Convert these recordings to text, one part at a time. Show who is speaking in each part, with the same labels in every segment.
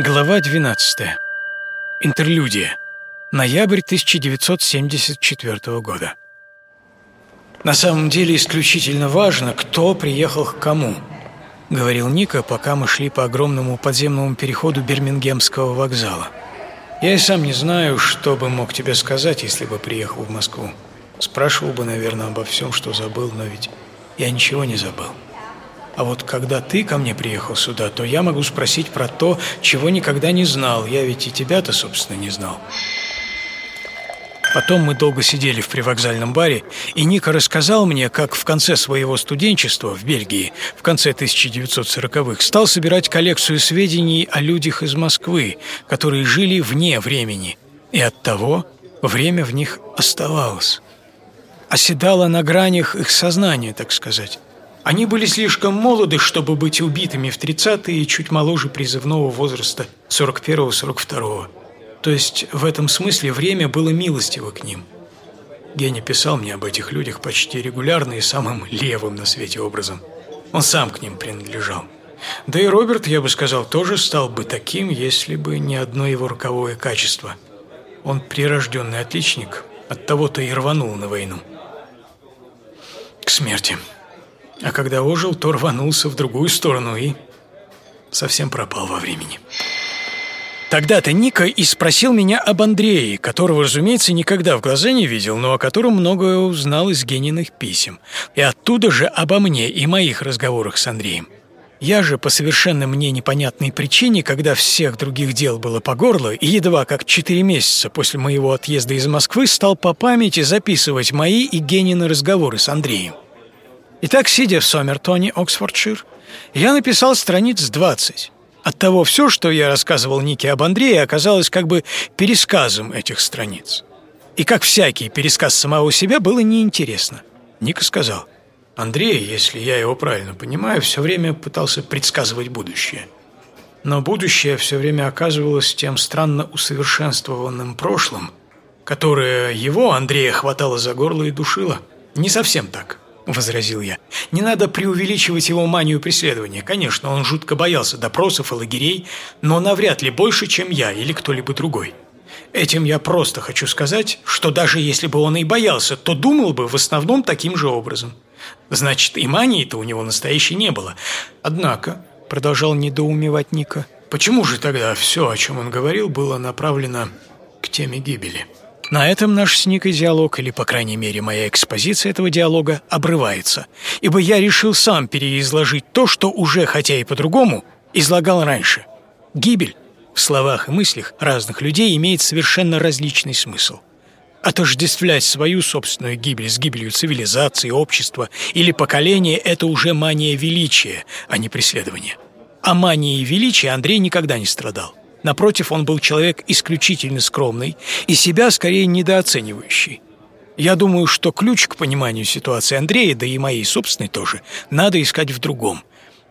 Speaker 1: Глава 12. Интерлюдия. Ноябрь 1974 года. «На самом деле исключительно важно, кто приехал к кому», — говорил Ника, пока мы шли по огромному подземному переходу Бирмингемского вокзала. «Я и сам не знаю, что бы мог тебе сказать, если бы приехал в Москву. Спрашивал бы, наверное, обо всем, что забыл, но ведь я ничего не забыл. А вот когда ты ко мне приехал сюда, то я могу спросить про то, чего никогда не знал. Я ведь и тебя-то, собственно, не знал. Потом мы долго сидели в привокзальном баре, и Ника рассказал мне, как в конце своего студенчества в Бельгии, в конце 1940-х, стал собирать коллекцию сведений о людях из Москвы, которые жили вне времени, и оттого время в них оставалось. Оседало на гранях их сознания, так сказать. Они были слишком молоды, чтобы быть убитыми в 30-е и чуть моложе призывного возраста 41-42. То есть в этом смысле время было милостиво к ним. Геня писал мне об этих людях почти регулярно и самым левым на свете образом. Он сам к ним принадлежал. Да и Роберт, я бы сказал, тоже стал бы таким, если бы не одно его роковое качество. Он прирожденный отличник, от того-то и рванул на войну. К смерти. А когда ожил, то рванулся в другую сторону и совсем пропал во времени. Тогда-то Ника и спросил меня об Андрее, которого, разумеется, никогда в глаза не видел, но о котором многое узнал из Гениных писем. И оттуда же обо мне и моих разговорах с Андреем. Я же по совершенно мне непонятной причине, когда всех других дел было по горло, и едва как четыре месяца после моего отъезда из Москвы стал по памяти записывать мои и Генины разговоры с Андреем. Итак, сидя в Сомертоне, Оксфордшир, я написал страниц 20. Оттого все, что я рассказывал Нике об Андрее, оказалось как бы пересказом этих страниц. И как всякий пересказ самого себя было неинтересно. Ника сказал, Андрей, если я его правильно понимаю, все время пытался предсказывать будущее. Но будущее все время оказывалось тем странно усовершенствованным прошлым, которое его, Андрея, хватало за горло и душило. Не совсем так возразил я. «Не надо преувеличивать его манию преследования. Конечно, он жутко боялся допросов и лагерей, но навряд ли больше, чем я или кто-либо другой. Этим я просто хочу сказать, что даже если бы он и боялся, то думал бы в основном таким же образом. Значит, и мании-то у него настоящей не было. Однако, — продолжал недоумевать Ника, — почему же тогда все, о чем он говорил, было направлено к теме гибели?» На этом наш с Никой диалог, или, по крайней мере, моя экспозиция этого диалога, обрывается, ибо я решил сам переизложить то, что уже, хотя и по-другому, излагал раньше. Гибель в словах и мыслях разных людей имеет совершенно различный смысл. Отождествлять свою собственную гибель с гибелью цивилизации, общества или поколения – это уже мания величия, а не преследование. А манией величия Андрей никогда не страдал. Напротив, он был человек исключительно скромный и себя скорее недооценивающий. Я думаю, что ключ к пониманию ситуации Андрея, да и моей собственной тоже, надо искать в другом.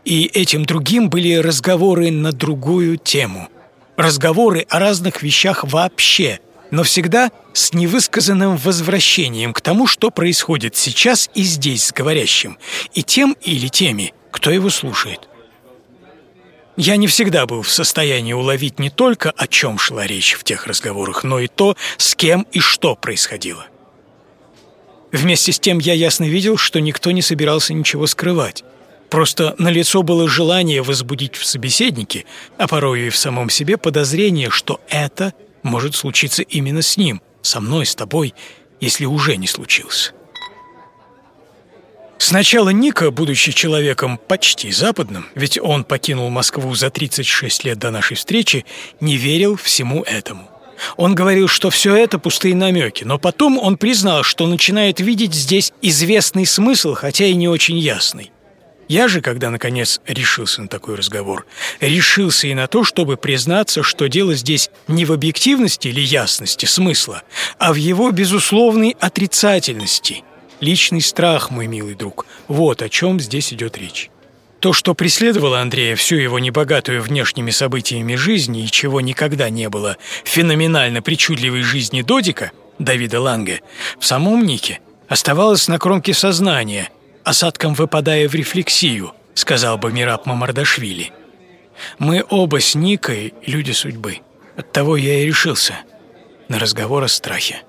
Speaker 1: И этим другим были разговоры на другую тему. Разговоры о разных вещах вообще, но всегда с невысказанным возвращением к тому, что происходит сейчас и здесь с говорящим, и тем или теми, кто его слушает. Я не всегда был в состоянии уловить не только, о чем шла речь в тех разговорах, но и то, с кем и что происходило. Вместе с тем я ясно видел, что никто не собирался ничего скрывать. Просто на лицо было желание возбудить в собеседнике, а порой и в самом себе подозрение, что это может случиться именно с ним, со мной, с тобой, если уже не случилось. Сначала Ника, будучи человеком почти западным, ведь он покинул Москву за 36 лет до нашей встречи, не верил всему этому. Он говорил, что все это пустые намеки, но потом он признал, что начинает видеть здесь известный смысл, хотя и не очень ясный. Я же, когда, наконец, решился на такой разговор, решился и на то, чтобы признаться, что дело здесь не в объективности или ясности смысла, а в его безусловной отрицательности – Личный страх, мой милый друг, вот о чем здесь идет речь. То, что преследовало Андрея всю его небогатую внешними событиями жизни и чего никогда не было феноменально причудливой жизни Додика, Давида Ланге, в самом Нике оставалось на кромке сознания, осадком выпадая в рефлексию, сказал бы Мираб Мамардашвили. Мы оба с Никой люди судьбы. Оттого я и решился на разговор о страхе.